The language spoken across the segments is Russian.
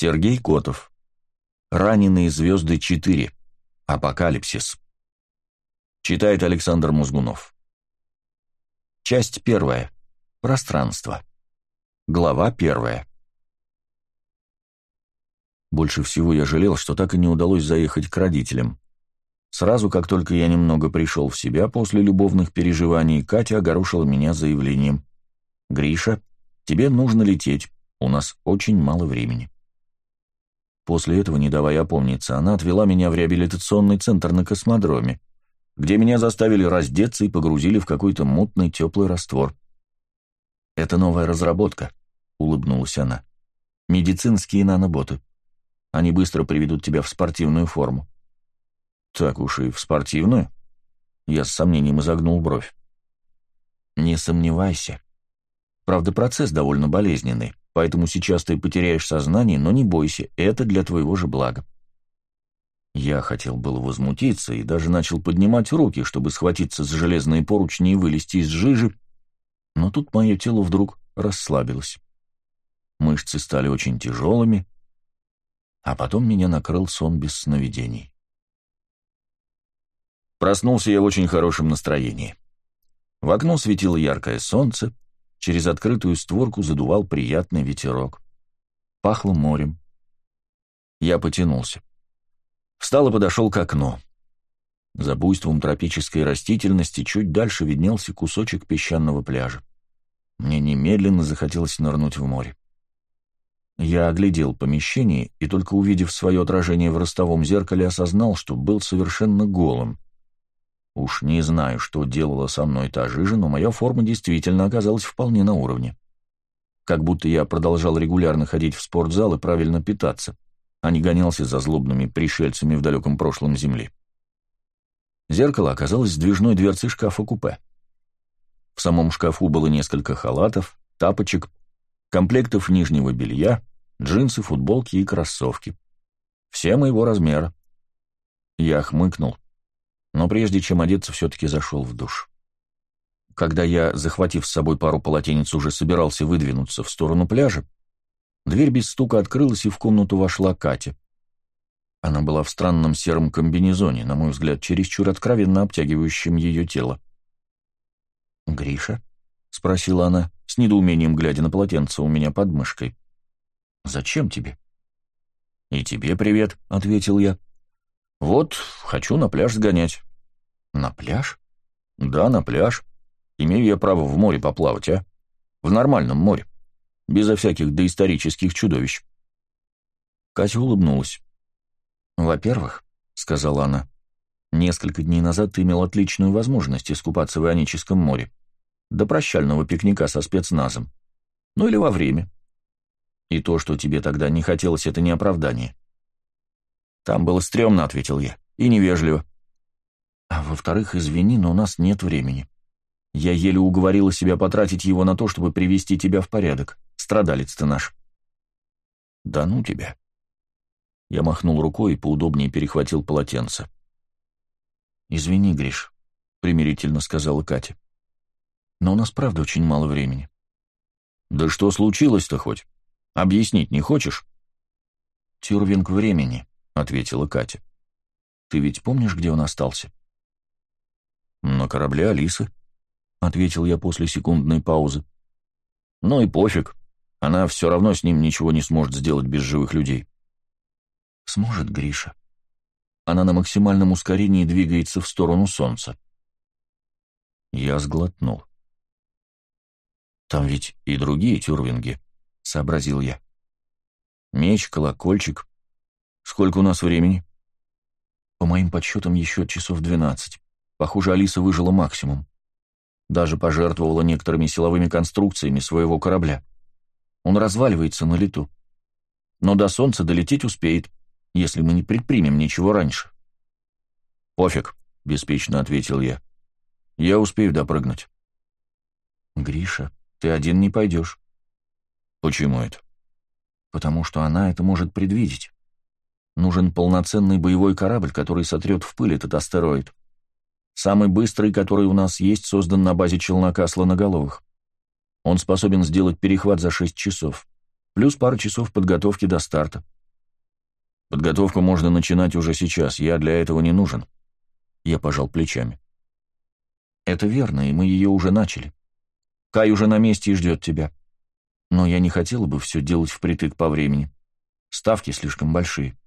Сергей Котов. Раненые звезды 4. Апокалипсис. Читает Александр Мозгунов. Часть первая. Пространство. Глава первая. Больше всего я жалел, что так и не удалось заехать к родителям. Сразу, как только я немного пришел в себя после любовных переживаний, Катя огорошила меня заявлением. «Гриша, тебе нужно лететь, у нас очень мало времени». После этого, не давая опомниться, она отвела меня в реабилитационный центр на космодроме, где меня заставили раздеться и погрузили в какой-то мутный теплый раствор. «Это новая разработка», — улыбнулась она. «Медицинские наноботы. Они быстро приведут тебя в спортивную форму». «Так уж и в спортивную?» Я с сомнением изогнул бровь. «Не сомневайся. Правда, процесс довольно болезненный поэтому сейчас ты потеряешь сознание, но не бойся, это для твоего же блага. Я хотел было возмутиться и даже начал поднимать руки, чтобы схватиться за железные поручни и вылезти из жижи, но тут мое тело вдруг расслабилось. Мышцы стали очень тяжелыми, а потом меня накрыл сон без сновидений. Проснулся я в очень хорошем настроении. В окно светило яркое солнце, Через открытую створку задувал приятный ветерок. Пахло морем. Я потянулся. Встал и подошел к окну. За буйством тропической растительности чуть дальше виднелся кусочек песчаного пляжа. Мне немедленно захотелось нырнуть в море. Я оглядел помещение и, только увидев свое отражение в ростовом зеркале, осознал, что был совершенно голым. Уж не знаю, что делала со мной та жижа, но моя форма действительно оказалась вполне на уровне. Как будто я продолжал регулярно ходить в спортзал и правильно питаться, а не гонялся за злобными пришельцами в далеком прошлом Земли. Зеркало оказалось сдвижной дверцей шкафа-купе. В самом шкафу было несколько халатов, тапочек, комплектов нижнего белья, джинсы, футболки и кроссовки. Все моего размера. Я хмыкнул но прежде чем одеться, все-таки зашел в душ. Когда я, захватив с собой пару полотенец, уже собирался выдвинуться в сторону пляжа, дверь без стука открылась, и в комнату вошла Катя. Она была в странном сером комбинезоне, на мой взгляд, чересчур откровенно обтягивающем ее тело. «Гриша?» — спросила она, с недоумением глядя на полотенце у меня под мышкой. «Зачем тебе?» «И тебе привет», — ответил я. «Вот, хочу на пляж сгонять». «На пляж?» «Да, на пляж. Имею я право в море поплавать, а? В нормальном море. Безо всяких доисторических чудовищ». Катя улыбнулась. «Во-первых», — сказала она, — «несколько дней назад ты имел отличную возможность искупаться в Ионическом море. До прощального пикника со спецназом. Ну или во время. И то, что тебе тогда не хотелось, это не оправдание. «Там было стрёмно», — ответил я, — «и невежливо». «А во-вторых, извини, но у нас нет времени. Я еле уговорила себя потратить его на то, чтобы привести тебя в порядок. Страдалец ты наш». «Да ну тебя». Я махнул рукой и поудобнее перехватил полотенце. «Извини, Гриш», — примирительно сказала Катя. «Но у нас правда очень мало времени». «Да что случилось-то хоть? Объяснить не хочешь?» «Тюрвинг времени», ответила Катя. «Ты ведь помнишь, где он остался?» «На корабле Алисы», — ответил я после секундной паузы. «Ну и пофиг. Она все равно с ним ничего не сможет сделать без живых людей». «Сможет, Гриша. Она на максимальном ускорении двигается в сторону солнца». Я сглотнул. «Там ведь и другие тюрвинги», — сообразил я. «Меч, колокольчик, Сколько у нас времени? По моим подсчетам, еще часов двенадцать. Похоже, Алиса выжила максимум. Даже пожертвовала некоторыми силовыми конструкциями своего корабля. Он разваливается на лету. Но до Солнца долететь успеет, если мы не предпримем ничего раньше. «Пофиг», — беспечно ответил я. «Я успею допрыгнуть». «Гриша, ты один не пойдешь». «Почему это?» «Потому что она это может предвидеть. Нужен полноценный боевой корабль, который сотрет в пыль этот астероид. Самый быстрый, который у нас есть, создан на базе челнока слоноголовых. Он способен сделать перехват за 6 часов. Плюс пара часов подготовки до старта. Подготовку можно начинать уже сейчас, я для этого не нужен. Я пожал плечами. Это верно, и мы ее уже начали. Кай уже на месте и ждет тебя. Но я не хотела бы все делать впритык по времени. Ставки слишком большие.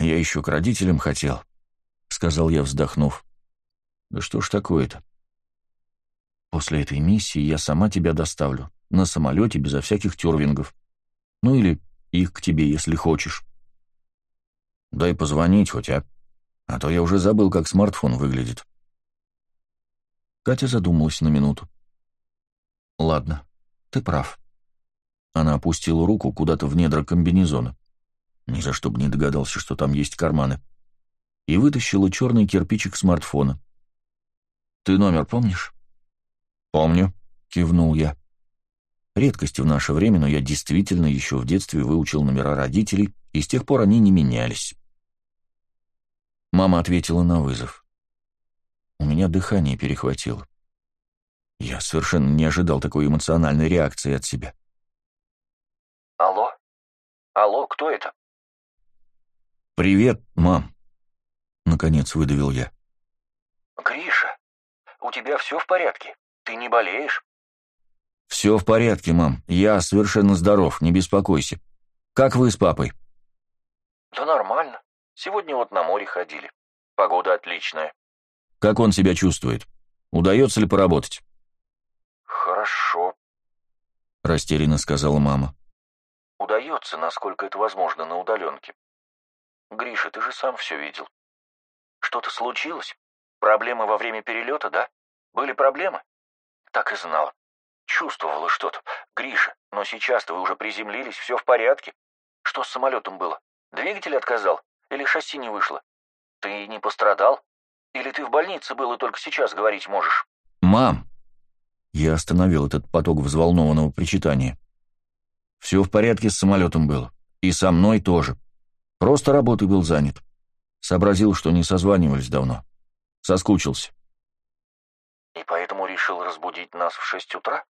Я еще к родителям хотел, — сказал я, вздохнув. Да что ж такое-то? После этой миссии я сама тебя доставлю. На самолете, безо всяких тюрвингов. Ну или их к тебе, если хочешь. Дай позвонить хоть, а? А то я уже забыл, как смартфон выглядит. Катя задумалась на минуту. Ладно, ты прав. Она опустила руку куда-то в недра комбинезона. Ни за что бы не догадался, что там есть карманы. И вытащила черный кирпичик смартфона. «Ты номер помнишь?» «Помню», — кивнул я. Редкости в наше время, но я действительно еще в детстве выучил номера родителей, и с тех пор они не менялись. Мама ответила на вызов. У меня дыхание перехватило. Я совершенно не ожидал такой эмоциональной реакции от себя. «Алло? Алло, кто это?» «Привет, мам!» Наконец выдавил я. «Гриша, у тебя все в порядке? Ты не болеешь?» «Все в порядке, мам. Я совершенно здоров, не беспокойся. Как вы с папой?» «Да нормально. Сегодня вот на море ходили. Погода отличная». «Как он себя чувствует? Удается ли поработать?» «Хорошо», — растерянно сказала мама. «Удается, насколько это возможно на удаленке. Гриша, ты же сам все видел. Что-то случилось? Проблемы во время перелета, да? Были проблемы? Так и знала. Чувствовала что-то. Гриша, но сейчас-то вы уже приземлились, все в порядке. Что с самолетом было? Двигатель отказал? Или шасси не вышло? Ты не пострадал? Или ты в больнице был и только сейчас говорить можешь? Мам! Я остановил этот поток взволнованного причитания. Все в порядке с самолетом было. И со мной тоже. Просто работой был занят. Сообразил, что не созванивались давно. Соскучился. И поэтому решил разбудить нас в шесть утра?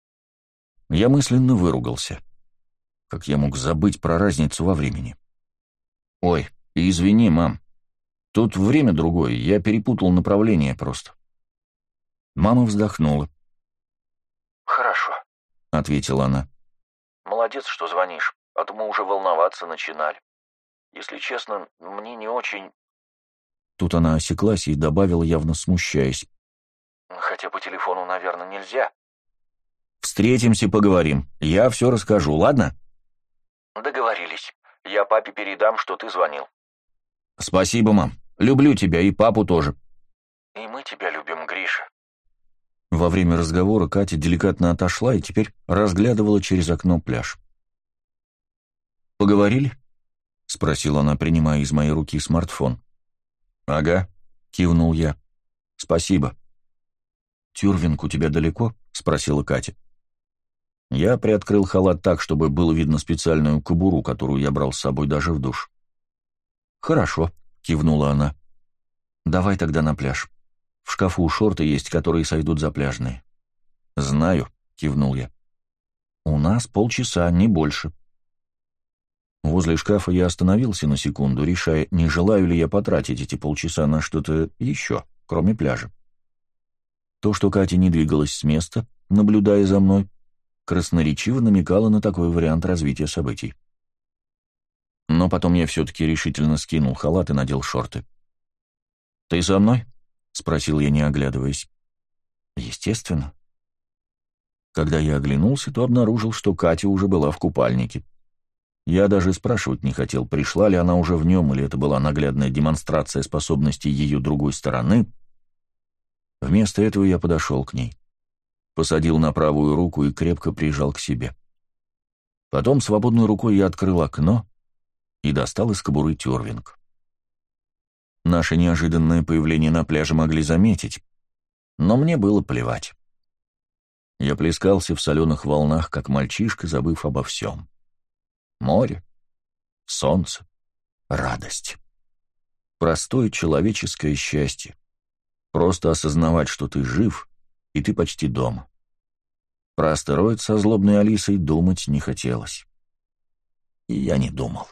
Я мысленно выругался. Как я мог забыть про разницу во времени? Ой, извини, мам. Тут время другое, я перепутал направление просто. Мама вздохнула. «Хорошо», — ответила она. «Молодец, что звонишь, а то мы уже волноваться начинали. Если честно, мне не очень...» Тут она осеклась и добавила, явно смущаясь. «Хотя по телефону, наверное, нельзя». «Встретимся, поговорим. Я все расскажу, ладно?» «Договорились. Я папе передам, что ты звонил». «Спасибо, мам. Люблю тебя и папу тоже». «И мы тебя любим, Гриша». Во время разговора Катя деликатно отошла и теперь разглядывала через окно пляж. «Поговорили?» — спросила она, принимая из моей руки смартфон. «Ага», — кивнул я. «Спасибо». «Тюрвинг у тебя далеко?» — спросила Катя. Я приоткрыл халат так, чтобы было видно специальную кобуру, которую я брал с собой даже в душ. «Хорошо», — кивнула она. «Давай тогда на пляж. В шкафу шорты есть, которые сойдут за пляжные». «Знаю», — кивнул я. «У нас полчаса, не больше». Возле шкафа я остановился на секунду, решая, не желаю ли я потратить эти полчаса на что-то еще, кроме пляжа. То, что Катя не двигалась с места, наблюдая за мной, красноречиво намекало на такой вариант развития событий. Но потом я все-таки решительно скинул халат и надел шорты. «Ты со мной?» — спросил я, не оглядываясь. «Естественно». Когда я оглянулся, то обнаружил, что Катя уже была в купальнике. Я даже спрашивать не хотел, пришла ли она уже в нем, или это была наглядная демонстрация способностей ее другой стороны. Вместо этого я подошел к ней. Посадил на правую руку и крепко прижал к себе. Потом свободной рукой я открыл окно и достал из кобуры тюрвинг. Наше неожиданное появление на пляже могли заметить, но мне было плевать. Я плескался в соленых волнах, как мальчишка, забыв обо всем. Море, солнце, радость. Простое человеческое счастье. Просто осознавать, что ты жив, и ты почти дома. Про астероид со злобной Алисой думать не хотелось. И я не думал.